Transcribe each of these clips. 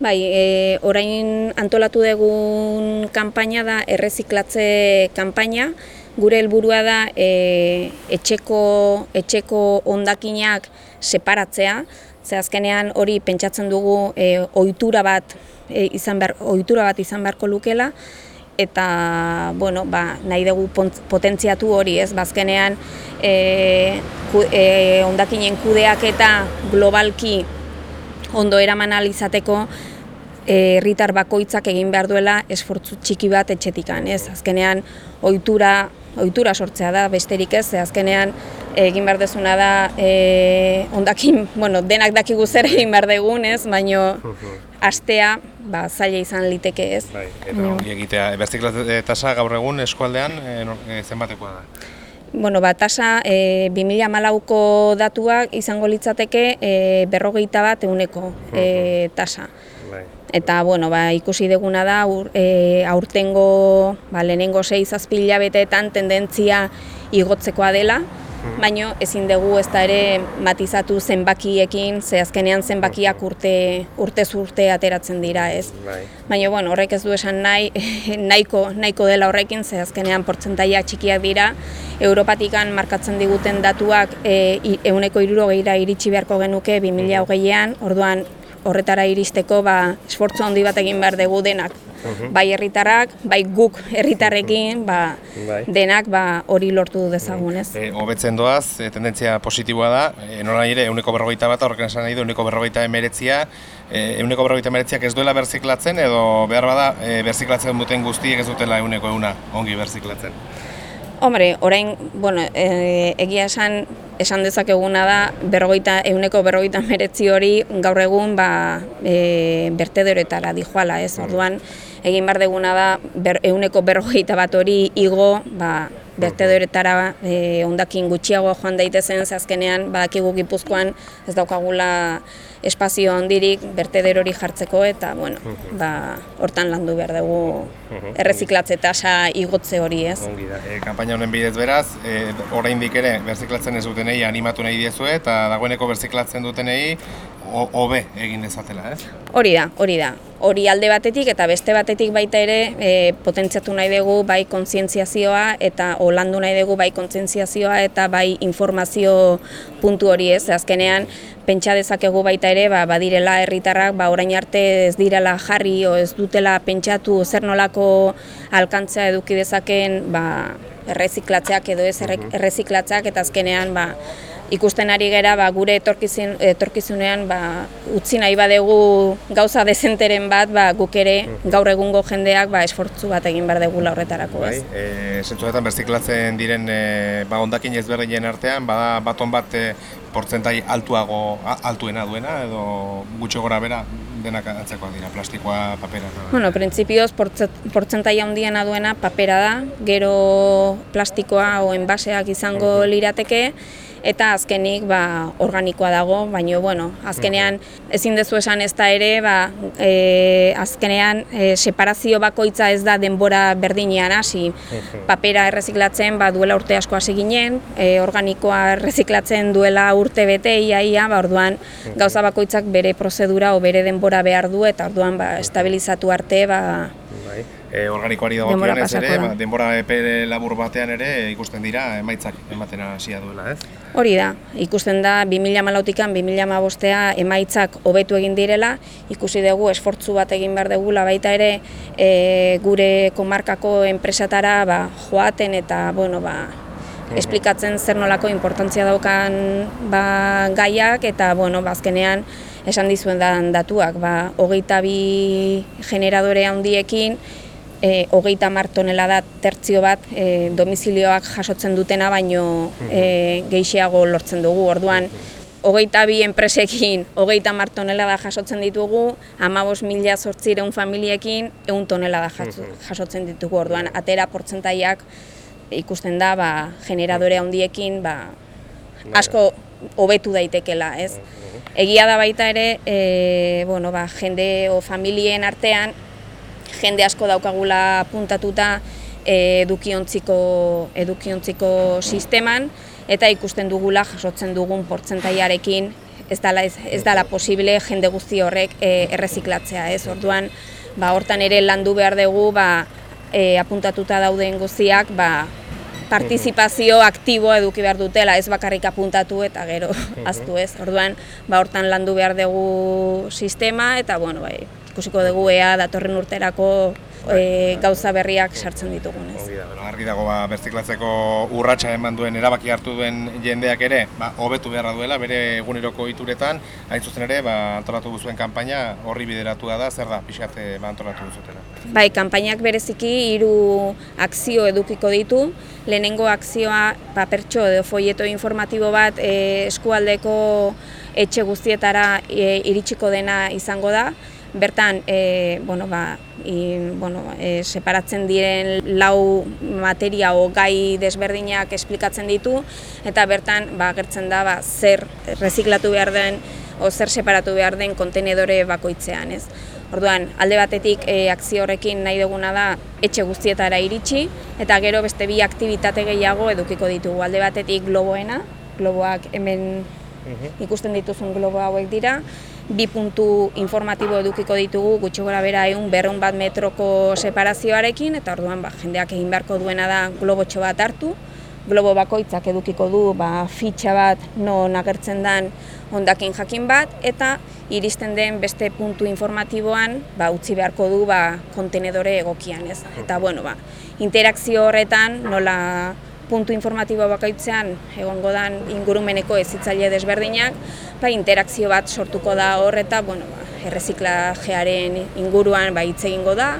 Bai, e, orain antolatu dugun kanpaina da erreziklatze kanpaina. Gure helburua da e, etxeko, etxeko ondakinak separatzea. Ze azkenean hori pentsatzen dugu e, ohitura bat e, izan behar, ohitura bat izan beharko lukela eta bueno, ba, nahi dugu potentziatu hori, ez? Bazkenean ba, e, e, ondakinen kudeak eta globalki ondo eraman izateko herritar bakoitzak egin behar duela esfortzu txiki bat etxetikan, ez? Azkenean ohitura ohitura sortzea da besterik ez, azkenean egin behar dezuna da e, ondakin, bueno, denak dakigu zer egin behar degun, ez? Baino astea ba, zaila izan liteke ez. Bai, eta ongi egitea, berziklatze tasa gaur egun eskualdean e, zenbatekoa da? Bueno, ba, tasa e, 2000 malauko datuak izango litzateke e, berrogeita bat eguneko e, tasa. Bai. Eta bueno, ba, ikusi deguna da ur, e, aurtengo ba, lehenengo 6 beteetan tendentzia igotzekoa dela, mhm. baino ezin dugu ez da ere matizatu zenbakiekin, ze azkenean zenbakiak urte urte urte ateratzen dira, ez. Bai. Baina bueno, horrek ez du esan nahi nahiko nahiko dela horrekin, ze azkenean portzentaia txikiak dira. Europatikan markatzen diguten datuak e, euneko irurogeira iritsi beharko genuke 2008an, orduan horretara iristeko ba, esfortzu handi bat egin behar dugu denak. Mhm. Bai herritarrak, bai guk herritarrekin, ba, bai. denak ba, hori lortu dezagun, ez? E, hobetzen doaz, e, tendentzia positiboa da, e, nola nire, euneko berrogeita bat, horrekin esan nahi du, euneko berrogeita emeretzia, e, euneko berrogeita emeretziak ez duela berziklatzen, edo behar bada, e, berziklatzen duten guztiek ez dutela euneko euna ongi berziklatzen. Hombre, orain, bueno, e, egia esan, esan dezakeguna da, berrogeita, euneko berrogeita meretzi hori gaur egun ba, e, bertedoretara dijoala, ez? Orduan, egin behar deguna da, ber, euneko berrogeita bat hori igo, ba, bertedoretara e, ondakin gutxiago joan daitezen, azkenean badakigu gipuzkoan ez daukagula espazio handirik berteder hori jartzeko eta bueno, ba, hortan landu behar dugu erreziklatze tasa igotze hori ez. Ongi da, e, kampaina honen bidez beraz, e, oraindik ere berziklatzen ez dutenei animatu nahi diezue eta dagoeneko berziklatzen dutenei hobe egin dezatela, ez? Hori da, hori da. Hori alde batetik eta beste batetik baita ere e, potentziatu nahi dugu bai kontzientziazioa eta holandu nahi dugu bai kontzientziazioa eta bai informazio puntu hori ez. Azkenean, pentsa dezakegu baita ere, ba, badirela herritarrak ba, orain arte ez direla jarri o ez dutela pentsatu zer nolako alkantzea eduki dezaken ba, erreziklatzeak edo ez erreziklatzeak eta azkenean ba, ikusten ari gera ba, gure etorkizun, etorkizunean ba, utzi nahi badegu gauza dezenteren bat ba, guk ere gaur egungo jendeak ba, esfortzu bat egin behar dugu horretarako. Bai, e, Zentzuetan berziklatzen diren e, ba, ondakin ezberdinen artean, bada baton bat e, portzentai altuago, altuena duena edo gutxo gora bera denak antzekoak dira, plastikoa, papera. Bueno, printzipioz, portzentai handiena duena papera da, gero plastikoa o enbaseak izango lirateke, eta azkenik ba, organikoa dago, baina bueno, azkenean ezin dezu esan ez da ere, ba, e, azkenean e, separazio bakoitza ez da denbora berdinean hasi. Papera erreziklatzen ba, duela urte asko hasi ginen, e, organikoa erreziklatzen duela urte bete ia, ia ba, orduan gauza bakoitzak bere prozedura o bere denbora behar du eta orduan ba, estabilizatu arte ba, bai e, organikoari dagokionez ere, ba, denbora epe labur batean ere ikusten dira emaitzak ematen hasia duela, ez? Hori da, ikusten da 2014an 2015a emaitzak hobetu egin direla, ikusi dugu esfortzu bat egin behar dugula baita ere e, gure komarkako enpresatara ba, joaten eta bueno, ba, esplikatzen zer nolako importantzia daukan ba, gaiak eta bueno, bazkenean ba, esan dizuen da datuak, ba, hogeita bi generadore handiekin e, hogeita martonela da tertzio bat e, domizilioak jasotzen dutena, baino e, geixiago lortzen dugu. Orduan, hogeita bi enpresekin hogeita martonela da jasotzen ditugu, amabos mila sortzireun familiekin egun tonela da jasotzen ditugu. Orduan, atera portzentaiak ikusten da, ba, generadore handiekin, ba, asko hobetu daitekela, ez? Egia da baita ere, e, bueno, ba, jende o familien artean, jende asko daukagula puntatuta edukiontziko, edukiontziko sisteman, eta ikusten dugula jasotzen dugun portzentaiarekin ez dala, ez, ez dala posible jende guzti horrek e, erreziklatzea, ez? Orduan, ba, hortan ere landu behar dugu, ba, e, apuntatuta dauden guztiak, ba, partizipazio aktiboa eduki behar dutela, ez bakarrik apuntatu eta gero aztu ez. Orduan, ba, hortan landu behar dugu sistema eta, bueno, bai, ikusiko dugu ea datorren urterako e, gauza berriak sartzen ditugun ez. Ongi bueno, argi dago ba, berziklatzeko urratsa eman duen erabaki hartu duen jendeak ere, ba, hobetu beharra duela bere eguneroko ituretan, hain zuzen ere, ba, antolatu duzuen kanpaina horri bideratua da, zer da, pixate ba, antolatu duzutela. Bai, kanpainak bereziki hiru akzio edukiko ditu. Lehenengo akzioa pertso edo folieto informatibo bat e, eskualdeko etxe guztietara e, iritsiko dena izango da. Bertan, e, bueno, ba, i, bueno, e, separatzen diren lau materia o gai desberdinak esplikatzen ditu, eta bertan ba, gertzen da ba, zer reziklatu behar den o zer separatu behar den kontenedore bakoitzean. Ez? Orduan, alde batetik e, akzio horrekin nahi duguna da etxe guztietara iritsi, eta gero beste bi aktivitate gehiago edukiko ditugu. Alde batetik globoena, globoak hemen ikusten dituzun globo hauek dira, bi puntu informatibo edukiko ditugu gutxi gora bera egun berrun bat metroko separazioarekin, eta orduan ba, jendeak egin beharko duena da globotxo bat hartu, globo bakoitzak edukiko du ba, fitxa bat non agertzen den hondakin jakin bat, eta iristen den beste puntu informatiboan ba, utzi beharko du ba, kontenedore egokian. Ez? Eta bueno, ba, interakzio horretan nola puntu informatibo bakaitzean egongo dan ingurumeneko ezitzaile desberdinak, ba, interakzio bat sortuko da hor eta bueno, ba, erreziklajearen inguruan ba, hitz egingo da,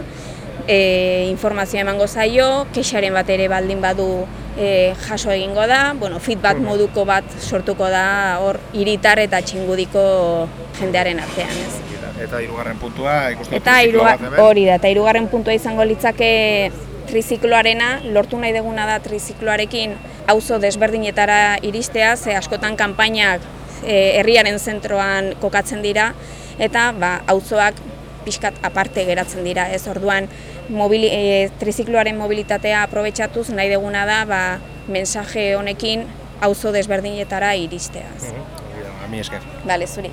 e, informazioa emango zaio, kexaren bat ere baldin badu e, jaso egingo da, bueno, feedback moduko bat sortuko da hor iritar eta txingudiko jendearen artean. Ez. Eta hirugarren puntua, ikusten Eta hiruga- hori da, eta hirugarren puntua izango litzake trizikloarena, lortu nahi deguna da trizikloarekin auzo desberdinetara iristea, ze askotan kanpainak e, herriaren zentroan kokatzen dira, eta ba, auzoak pixkat aparte geratzen dira, ez orduan mobili, e, trizikloaren mobilitatea aprobetxatuz nahi deguna da ba, mensaje honekin auzo desberdinetara iristea. ez. Mi esker. Bale, zuri.